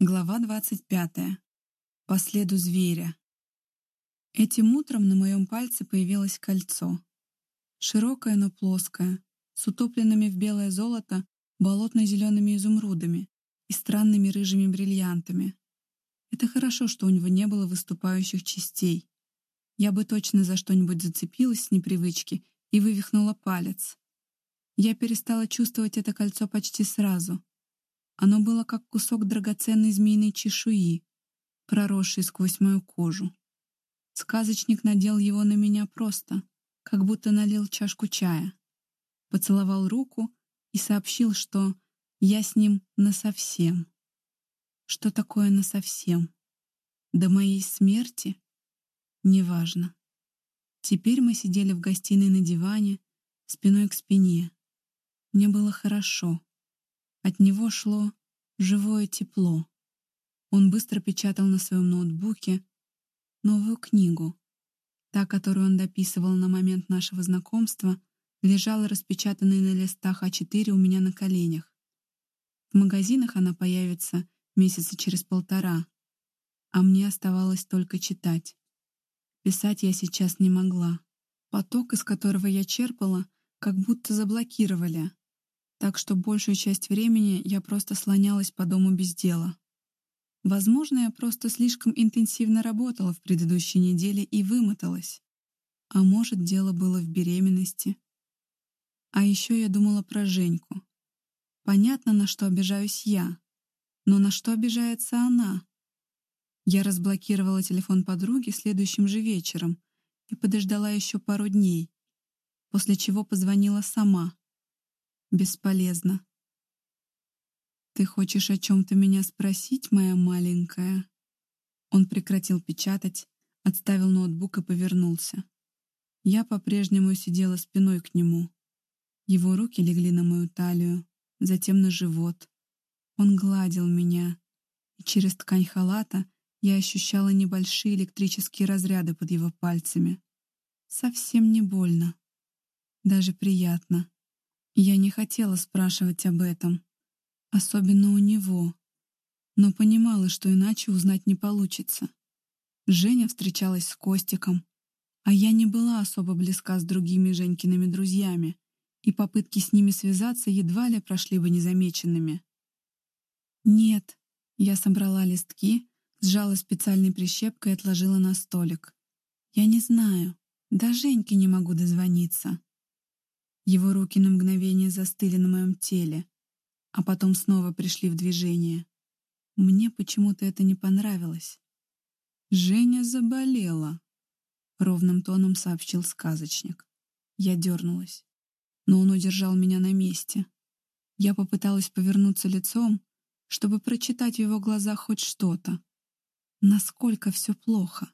Глава 25. По следу зверя. Этим утром на моем пальце появилось кольцо. Широкое, но плоское, с утопленными в белое золото болотно-зелеными изумрудами и странными рыжими бриллиантами. Это хорошо, что у него не было выступающих частей. Я бы точно за что-нибудь зацепилась с непривычки и вывихнула палец. Я перестала чувствовать это кольцо почти сразу — оно было как кусок драгоценной змеиной чешуи, проросшей сквозь мою кожу. Сказочник надел его на меня просто, как будто налил чашку чая. Поцеловал руку и сообщил, что я с ним насовсем. Что такое насовсем? До моей смерти? Неважно. Теперь мы сидели в гостиной на диване, спиной к спине. Мне было хорошо. От него шло живое тепло. Он быстро печатал на своем ноутбуке новую книгу. Та, которую он дописывал на момент нашего знакомства, лежала распечатанной на листах А4 у меня на коленях. В магазинах она появится месяца через полтора, а мне оставалось только читать. Писать я сейчас не могла. Поток, из которого я черпала, как будто заблокировали, так что большую часть времени я просто слонялась по дому без дела. Возможно, я просто слишком интенсивно работала в предыдущей неделе и вымоталась. А может, дело было в беременности. А еще я думала про Женьку. Понятно, на что обижаюсь я. Но на что обижается она? Я разблокировала телефон подруги следующим же вечером и подождала еще пару дней, после чего позвонила сама. Бесполезно. «Ты хочешь о чем-то меня спросить, моя маленькая?» Он прекратил печатать, отставил ноутбук и повернулся. Я по-прежнему сидела спиной к нему. Его руки легли на мою талию, затем на живот. Он гладил меня, и через ткань халата я ощущала небольшие электрические разряды под его пальцами. Совсем не больно. Даже приятно. Я не хотела спрашивать об этом, особенно у него, но понимала, что иначе узнать не получится. Женя встречалась с Костиком, а я не была особо близка с другими Женькиными друзьями, и попытки с ними связаться едва ли прошли бы незамеченными. «Нет», — я собрала листки, сжала специальной прищепкой и отложила на столик. «Я не знаю, до Женьки не могу дозвониться». Его руки на мгновение застыли на моем теле, а потом снова пришли в движение. Мне почему-то это не понравилось. «Женя заболела», — ровным тоном сообщил сказочник. Я дернулась, но он удержал меня на месте. Я попыталась повернуться лицом, чтобы прочитать в его глазах хоть что-то. Насколько все плохо.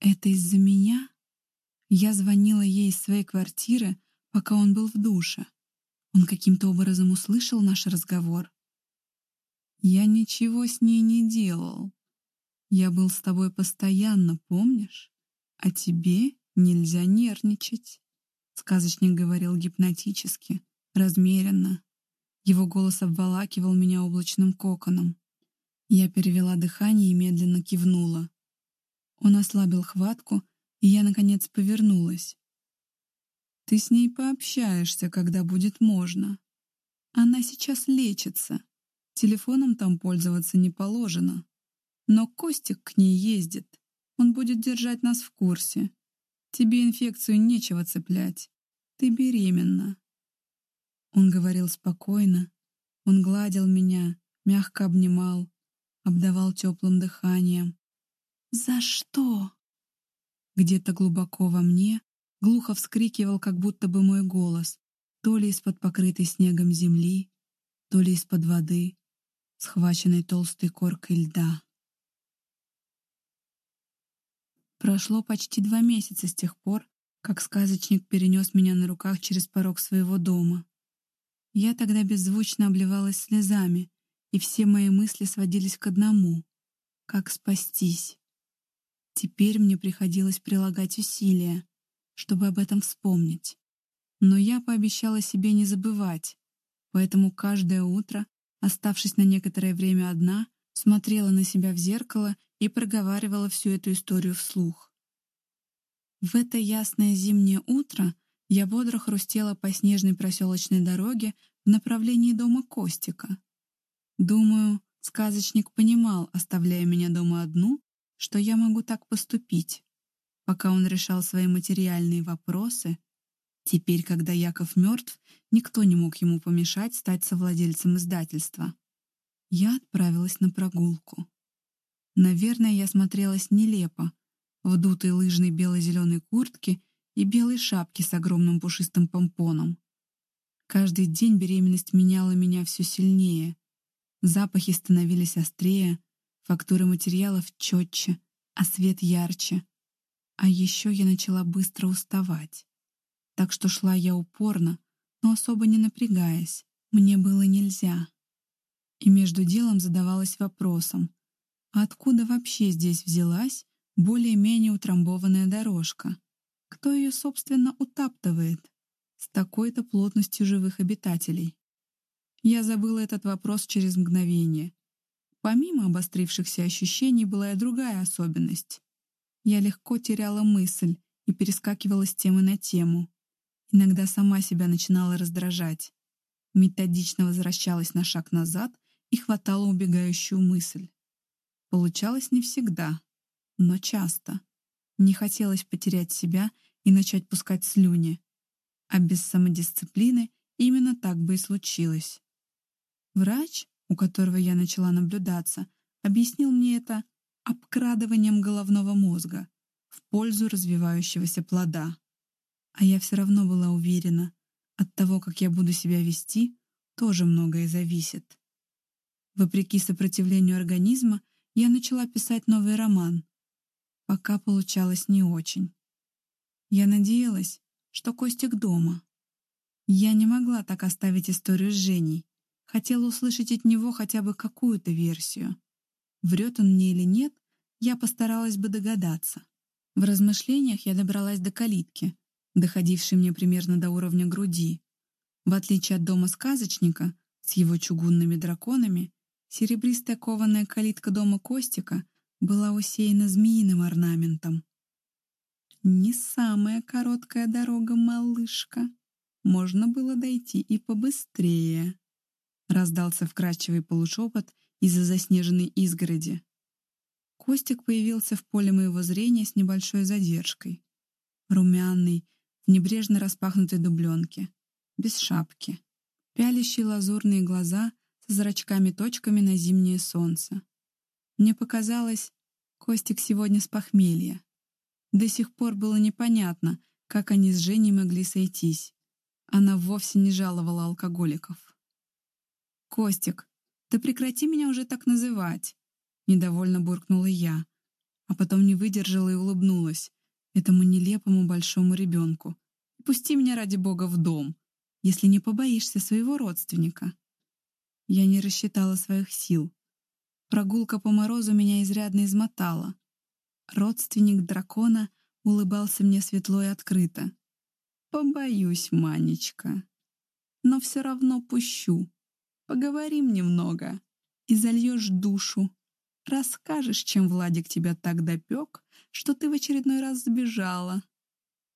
Это из-за меня? Я звонила ей из своей квартиры, пока он был в душе. Он каким-то образом услышал наш разговор. «Я ничего с ней не делал. Я был с тобой постоянно, помнишь? А тебе нельзя нервничать», — сказочник говорил гипнотически, размеренно. Его голос обволакивал меня облачным коконом. Я перевела дыхание и медленно кивнула. Он ослабил хватку, и я, наконец, повернулась. Ты с ней пообщаешься, когда будет можно. Она сейчас лечится. Телефоном там пользоваться не положено. Но Костик к ней ездит. Он будет держать нас в курсе. Тебе инфекцию нечего цеплять. Ты беременна. Он говорил спокойно. Он гладил меня, мягко обнимал, обдавал теплым дыханием. «За что?» Где-то глубоко во мне глухо вскрикивал, как будто бы мой голос, то ли из-под покрытой снегом земли, то ли из-под воды, схваченной толстой коркой льда. Прошло почти два месяца с тех пор, как сказочник перенес меня на руках через порог своего дома. Я тогда беззвучно обливалась слезами, и все мои мысли сводились к одному — как спастись. Теперь мне приходилось прилагать усилия, чтобы об этом вспомнить. Но я пообещала себе не забывать, поэтому каждое утро, оставшись на некоторое время одна, Смотрела на себя в зеркало и проговаривала всю эту историю вслух. В это ясное зимнее утро я бодро хрустела по снежной проселочной дороге в направлении дома Костика. Думаю, сказочник понимал, оставляя меня дома одну, что я могу так поступить. Пока он решал свои материальные вопросы, теперь, когда Яков мертв, никто не мог ему помешать стать совладельцем издательства. Я отправилась на прогулку. Наверное, я смотрелась нелепо, в дутой лыжной бело-зеленой куртке и белой шапке с огромным пушистым помпоном. Каждый день беременность меняла меня все сильнее. Запахи становились острее, фактуры материалов четче, а свет ярче. А еще я начала быстро уставать. Так что шла я упорно, но особо не напрягаясь. Мне было нельзя. И между делом задавалась вопросом, а откуда вообще здесь взялась более-менее утрамбованная дорожка? Кто ее, собственно, утаптывает? С такой-то плотностью живых обитателей. Я забыла этот вопрос через мгновение. Помимо обострившихся ощущений была и другая особенность. Я легко теряла мысль и перескакивала с темы на тему. Иногда сама себя начинала раздражать. Методично возвращалась на шаг назад и хватала убегающую мысль. Получалось не всегда, но часто. Не хотелось потерять себя и начать пускать слюни. А без самодисциплины именно так бы и случилось. Врач, у которого я начала наблюдаться, объяснил мне это обкрадыванием головного мозга в пользу развивающегося плода. А я все равно была уверена, от того, как я буду себя вести, тоже многое зависит. Вопреки сопротивлению организма, я начала писать новый роман. Пока получалось не очень. Я надеялась, что Костик дома. Я не могла так оставить историю с Женей. Хотела услышать от него хотя бы какую-то версию. Врет он мне или нет, я постаралась бы догадаться. В размышлениях я добралась до калитки, доходившей мне примерно до уровня груди. В отличие от дома сказочника с его чугунными драконами, серебристая кованая калитка дома Костика была усеяна змеиным орнаментом. Не самая короткая дорога, малышка. Можно было дойти и побыстрее. Раздался вкрадчивый полушепот из-за заснеженной изгороди. Костик появился в поле моего зрения с небольшой задержкой. Румяный, в небрежно распахнутой дубленке, без шапки. Пялящие лазурные глаза со зрачками-точками на зимнее солнце. Мне показалось, Костик сегодня с похмелья. До сих пор было непонятно, как они с Женей могли сойтись. Она вовсе не жаловала алкоголиков. «Костик, ты прекрати меня уже так называть!» Недовольно буркнула я, а потом не выдержала и улыбнулась этому нелепому большому ребенку. «Пусти меня ради бога в дом, если не побоишься своего родственника». Я не рассчитала своих сил. Прогулка по морозу меня изрядно измотала. Родственник дракона улыбался мне светло и открыто. «Побоюсь, Манечка, но все равно пущу. Поговорим немного и зальешь душу. Расскажешь, чем Владик тебя так допек, что ты в очередной раз сбежала».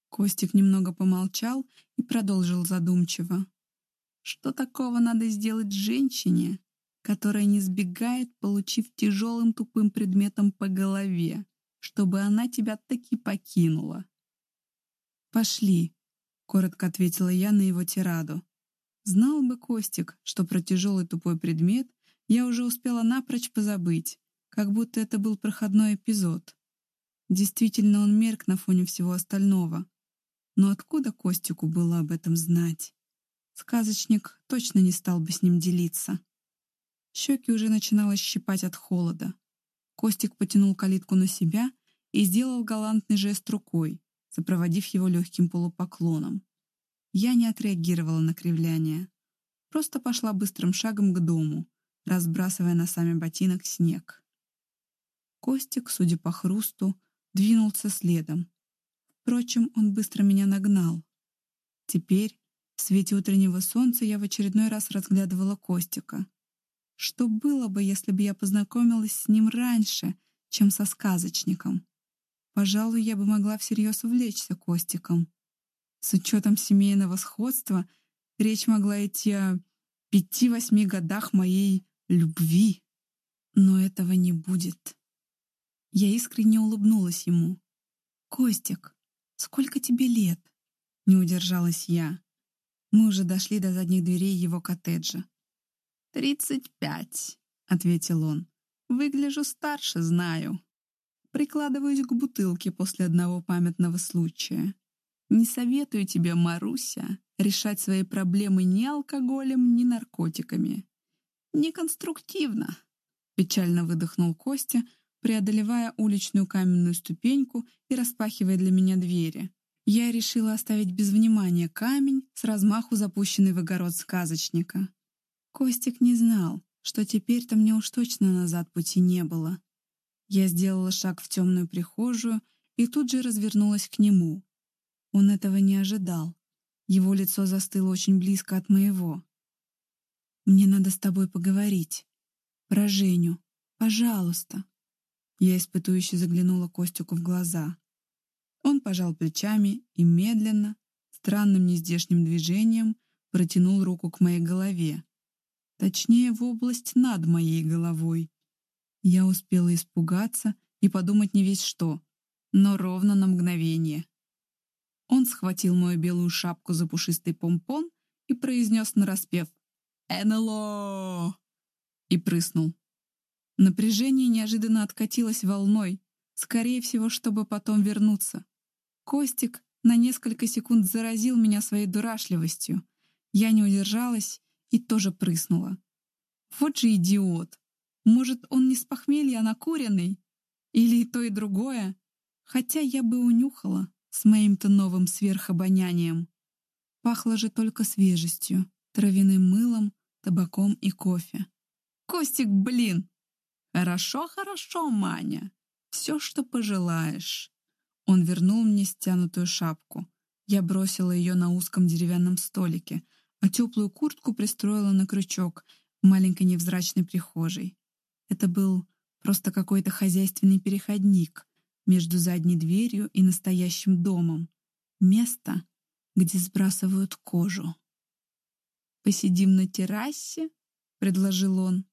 Костик немного помолчал и продолжил задумчиво. «Что такого надо сделать женщине, которая не сбегает, получив тяжелым тупым предметом по голове, чтобы она тебя таки покинула?» «Пошли», — коротко ответила я на его тираду. Знал бы Костик, что про тяжелый тупой предмет я уже успела напрочь позабыть, как будто это был проходной эпизод. Действительно, он мерк на фоне всего остального. Но откуда Костику было об этом знать? Сказочник точно не стал бы с ним делиться. Щеки уже начинало щипать от холода. Костик потянул калитку на себя и сделал галантный жест рукой, сопроводив его легким полупоклоном. Я не отреагировала на кривляние. Просто пошла быстрым шагом к дому, разбрасывая носами ботинок снег. Костик, судя по хрусту, двинулся следом. Впрочем, он быстро меня нагнал. Теперь, в свете утреннего солнца, я в очередной раз разглядывала Костика. Что было бы, если бы я познакомилась с ним раньше, чем со сказочником? Пожалуй, я бы могла всерьез увлечься Костиком. С учетом семейного сходства речь могла идти о пяти-восьми годах моей любви. Но этого не будет. Я искренне улыбнулась ему. «Костик, сколько тебе лет?» Не удержалась я. Мы уже дошли до задних дверей его коттеджа. «Тридцать пять», — ответил он. «Выгляжу старше, знаю. Прикладываюсь к бутылке после одного памятного случая. Не советую тебе, Маруся, решать свои проблемы ни алкоголем, ни наркотиками. Неконструктивно, печально выдохнул Костя, преодолевая уличную каменную ступеньку и распахивая для меня двери. Я решила оставить без внимания камень с размаху запущенный в огород сказочника. Костик не знал, что теперь-то мне уж точно назад пути не было. Я сделала шаг в темную прихожую и тут же развернулась к нему. Он этого не ожидал. Его лицо застыло очень близко от моего. «Мне надо с тобой поговорить. Про Женю. Пожалуйста». Я испытующе заглянула Костюку в глаза. Он пожал плечами и медленно, странным нездешним движением, протянул руку к моей голове. Точнее, в область над моей головой. Я успела испугаться и подумать не весь что, но ровно на мгновение. Он схватил мою белую шапку за пушистый помпон и произнес нараспев «НЛО!» и прыснул. Напряжение неожиданно откатилось волной, скорее всего, чтобы потом вернуться. Костик на несколько секунд заразил меня своей дурашливостью. Я не удержалась и тоже прыснула. Вот же идиот! Может, он не с похмелья, а накуренный? Или и то, и другое? Хотя я бы унюхала с моим-то новым сверхобонянием. Пахло же только свежестью, травяным мылом, табаком и кофе. «Костик, блин!» «Хорошо, хорошо, Маня. Все, что пожелаешь». Он вернул мне стянутую шапку. Я бросила ее на узком деревянном столике, а теплую куртку пристроила на крючок в маленькой невзрачной прихожей. Это был просто какой-то хозяйственный переходник, между задней дверью и настоящим домом. Место, где сбрасывают кожу. «Посидим на террасе?» — предложил он.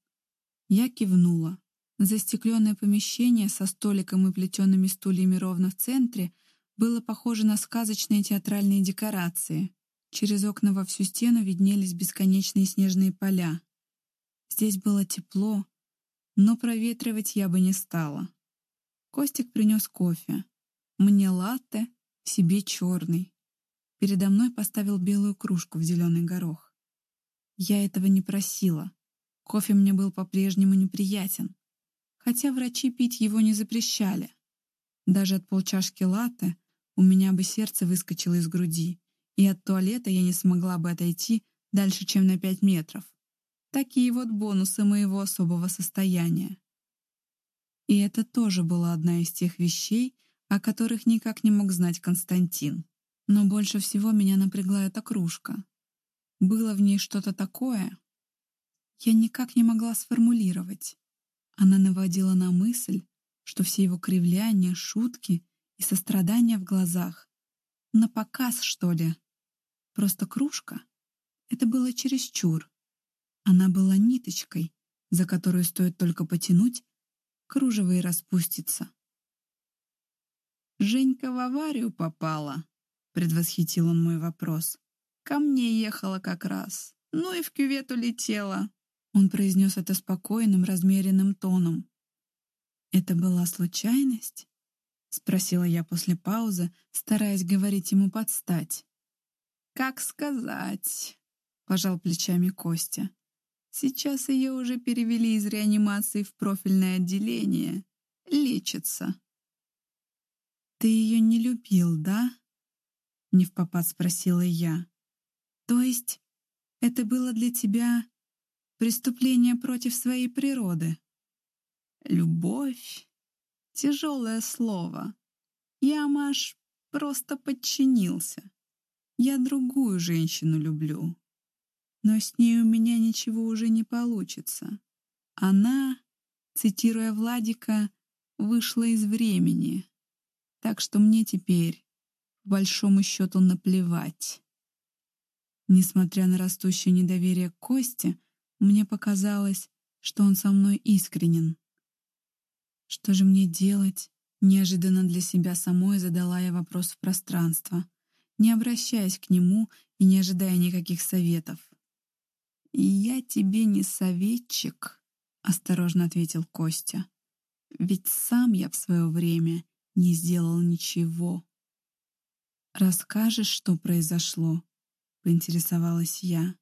Я кивнула. Застекленное помещение со столиком и плетеными стульями ровно в центре было похоже на сказочные театральные декорации. Через окна во всю стену виднелись бесконечные снежные поля. Здесь было тепло, но проветривать я бы не стала. Костик принес кофе. Мне латте, себе черный. Передо мной поставил белую кружку в зеленый горох. Я этого не просила. Кофе мне был по-прежнему неприятен. Хотя врачи пить его не запрещали. Даже от полчашки латте у меня бы сердце выскочило из груди, и от туалета я не смогла бы отойти дальше, чем на пять метров. Такие вот бонусы моего особого состояния. И это тоже была одна из тех вещей, о которых никак не мог знать Константин. Но больше всего меня напрягла эта кружка. Было в ней что-то такое. Я никак не могла сформулировать. Она наводила на мысль, что все его кривляния, шутки и сострадания в глазах на показ, что ли. Просто кружка — это было чересчур. Она была ниточкой, за которую стоит только потянуть, кружево и распустится. «Женька в аварию попала», — предвосхитил он мой вопрос. «Ко мне ехала как раз. Ну и в кювет улетела». Он произнес это спокойным, размеренным тоном. «Это была случайность?» — спросила я после паузы, стараясь говорить ему подстать. «Как сказать?» — пожал плечами Костя. Сейчас ее уже перевели из реанимации в профильное отделение. Лечится. «Ты ее не любил, да?» — не в попад спросила я. «То есть это было для тебя преступление против своей природы?» «Любовь — тяжелое слово. Я, Маш, просто подчинился. Я другую женщину люблю но с ней у меня ничего уже не получится. Она, цитируя Владика, вышла из времени. Так что мне теперь, по большому счету, наплевать. Несмотря на растущее недоверие к Косте, мне показалось, что он со мной искренен. Что же мне делать? Неожиданно для себя самой задала я вопрос в пространство, не обращаясь к нему и не ожидая никаких советов. «Я тебе не советчик», — осторожно ответил Костя. «Ведь сам я в свое время не сделал ничего». «Расскажешь, что произошло?» — поинтересовалась я.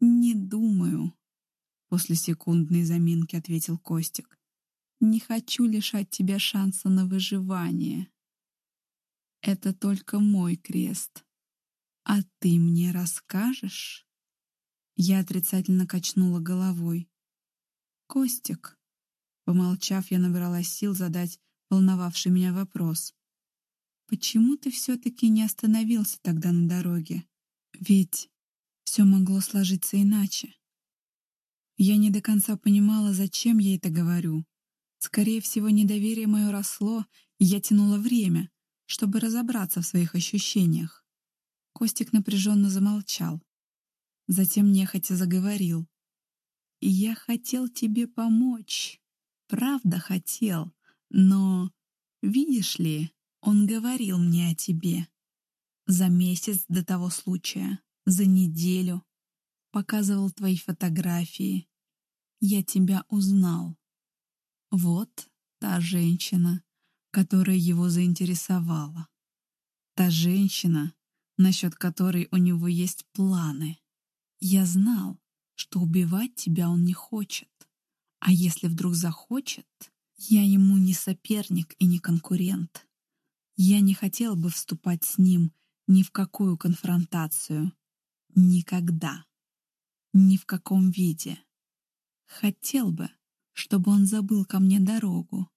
«Не думаю», — после секундной заминки ответил Костик. «Не хочу лишать тебя шанса на выживание. Это только мой крест. А ты мне расскажешь?» Я отрицательно качнула головой. «Костик», помолчав, я набрала сил задать волновавший меня вопрос. «Почему ты все-таки не остановился тогда на дороге? Ведь все могло сложиться иначе». Я не до конца понимала, зачем я это говорю. Скорее всего, недоверие мое росло, и я тянула время, чтобы разобраться в своих ощущениях. Костик напряженно замолчал. Затем нехотя заговорил. «Я хотел тебе помочь. Правда хотел. Но, видишь ли, он говорил мне о тебе. За месяц до того случая, за неделю. Показывал твои фотографии. Я тебя узнал. Вот та женщина, которая его заинтересовала. Та женщина, насчет которой у него есть планы. Я знал, что убивать тебя он не хочет. А если вдруг захочет, я ему не соперник и не конкурент. Я не хотел бы вступать с ним ни в какую конфронтацию. Никогда. Ни в каком виде. Хотел бы, чтобы он забыл ко мне дорогу.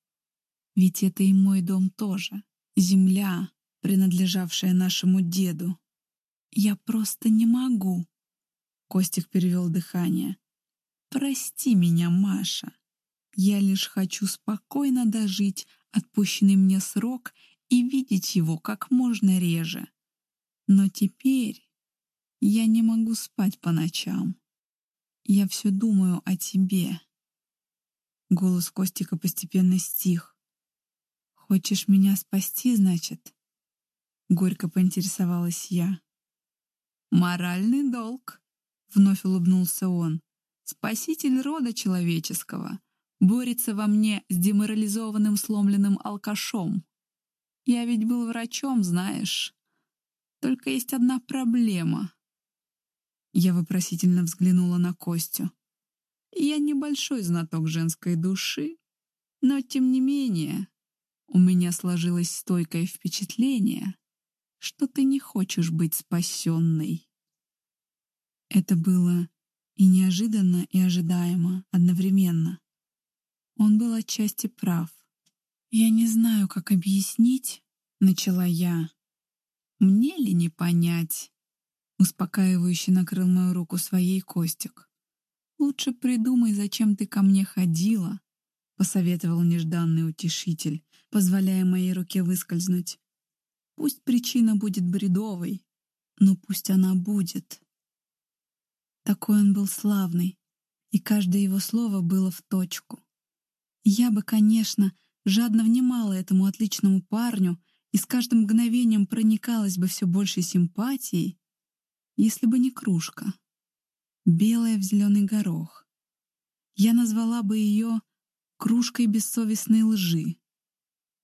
Ведь это и мой дом тоже. Земля, принадлежавшая нашему деду. Я просто не могу Костик перевел дыхание. «Прости меня, Маша. Я лишь хочу спокойно дожить отпущенный мне срок и видеть его как можно реже. Но теперь я не могу спать по ночам. Я все думаю о тебе». Голос Костика постепенно стих. «Хочешь меня спасти, значит?» Горько поинтересовалась я. «Моральный долг», Вновь улыбнулся он. Спаситель рода человеческого борется во мне с деморализованным сломленным алкашом. Я ведь был врачом, знаешь. Только есть одна проблема. Я вопросительно взглянула на Костю. Я небольшой знаток женской души, но тем не менее у меня сложилось стойкое впечатление, что ты не хочешь быть спасенной. Это было и неожиданно, и ожидаемо одновременно. Он был отчасти прав. «Я не знаю, как объяснить», — начала я. «Мне ли не понять?» Успокаивающе накрыл мою руку своей Костик. «Лучше придумай, зачем ты ко мне ходила», — посоветовал нежданный утешитель, позволяя моей руке выскользнуть. «Пусть причина будет бредовой, но пусть она будет». Такой он был славный, и каждое его слово было в точку. Я бы, конечно, жадно внимала этому отличному парню и с каждым мгновением проникалась бы все большей симпатией, если бы не кружка, белая в зеленый горох. Я назвала бы ее кружкой бессовестной лжи.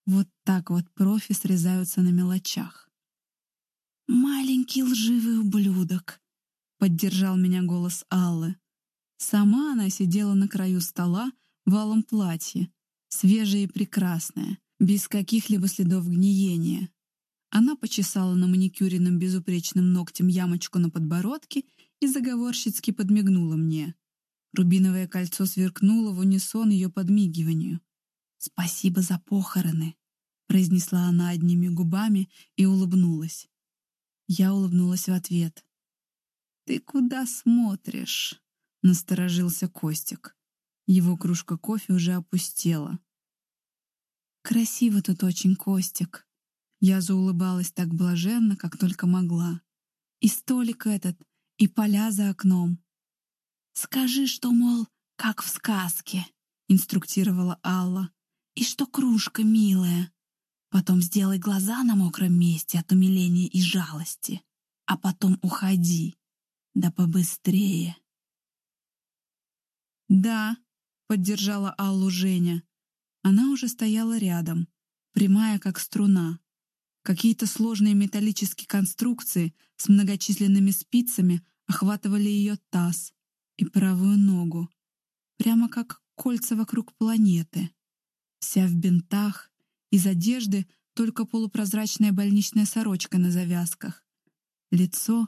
Вот так вот профи срезаются на мелочах. «Маленький лживый ублюдок», — поддержал меня голос Аллы. Сама она сидела на краю стола в алом платье, свежая и прекрасная, без каких-либо следов гниения. Она почесала на маникюренным безупречным ногтем ямочку на подбородке и заговорщицки подмигнула мне. Рубиновое кольцо сверкнуло в унисон ее подмигиванию. «Спасибо за похороны», — произнесла она одними губами и улыбнулась. Я улыбнулась в ответ. «Ты куда смотришь?» — насторожился Костик. Его кружка кофе уже опустела. «Красиво тут очень, Костик». Я заулыбалась так блаженно, как только могла. И столик этот, и поля за окном. «Скажи, что, мол, как в сказке», — инструктировала Алла. «И что кружка милая. Потом сделай глаза на мокром месте от умиления и жалости, а потом уходи. Да побыстрее». «Да», — поддержала Аллу Женя. Она уже стояла рядом, прямая как струна. Какие-то сложные металлические конструкции с многочисленными спицами охватывали ее таз и правую ногу, прямо как кольца вокруг планеты. Вся в бинтах, из одежды только полупрозрачная больничная сорочка на завязках. Лицо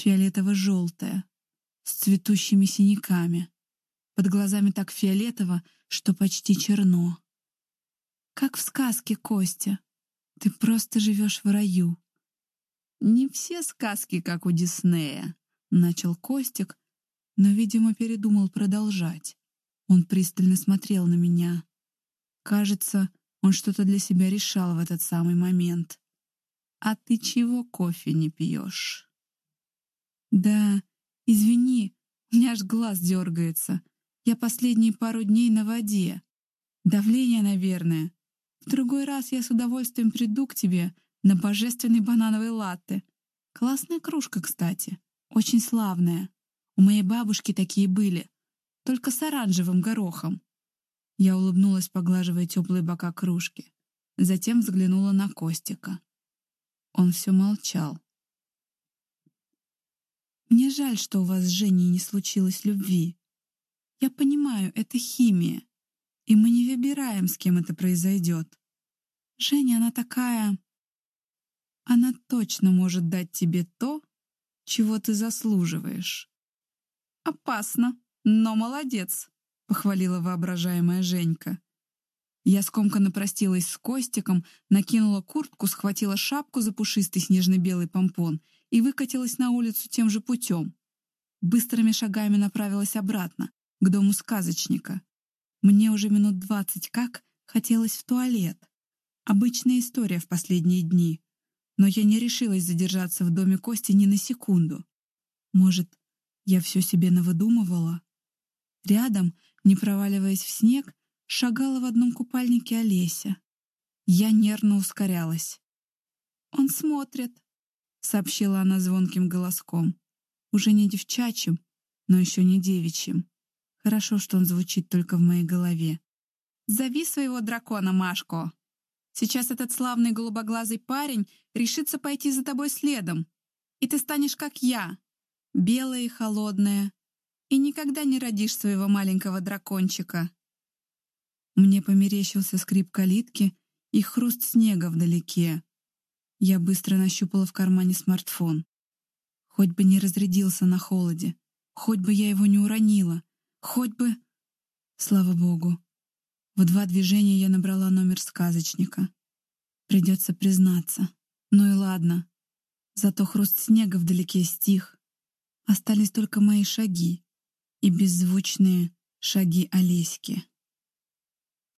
фиолетово-желтое, с цветущими синяками. Под глазами так фиолетово, что почти черно. Как в сказке, Костя. Ты просто живешь в раю. Не все сказки, как у Диснея, начал Костик, но, видимо, передумал продолжать. Он пристально смотрел на меня. Кажется, он что-то для себя решал в этот самый момент. «А ты чего кофе не пьешь?» «Да, извини, у меня аж глаз дергается. Я последние пару дней на воде. Давление, наверное. В другой раз я с удовольствием приду к тебе на божественный банановый латте. Классная кружка, кстати. Очень славная. У моей бабушки такие были. Только с оранжевым горохом. Я улыбнулась, поглаживая теплые бока кружки. Затем взглянула на Костика. Он все молчал. «Мне жаль, что у вас с Женей не случилось любви. Я понимаю, это химия и мы не выбираем, с кем это произойдет. Женя, она такая... Она точно может дать тебе то, чего ты заслуживаешь. Опасно, но молодец, похвалила воображаемая Женька. Я скомканно простилась с Костиком, накинула куртку, схватила шапку за пушистый снежно-белый помпон и выкатилась на улицу тем же путем. Быстрыми шагами направилась обратно, к дому сказочника. Мне уже минут двадцать как хотелось в туалет. Обычная история в последние дни. Но я не решилась задержаться в доме Кости ни на секунду. Может, я все себе навыдумывала? Рядом, не проваливаясь в снег, шагала в одном купальнике Олеся. Я нервно ускорялась. «Он смотрит», — сообщила она звонким голоском. Уже не девчачьим, но еще не девичьим. Хорошо, что он звучит только в моей голове. «Зови своего дракона, Машко. Сейчас этот славный голубоглазый парень решится пойти за тобой следом, и ты станешь как я, белая и холодная, и никогда не родишь своего маленького дракончика». Мне померещился скрип калитки и хруст снега вдалеке. Я быстро нащупала в кармане смартфон. Хоть бы не разрядился на холоде, хоть бы я его не уронила, Хоть бы... Слава богу. В два движения я набрала номер сказочника. Придется признаться. Ну и ладно. Зато хруст снега вдалеке стих. Остались только мои шаги и беззвучные шаги Олеськи.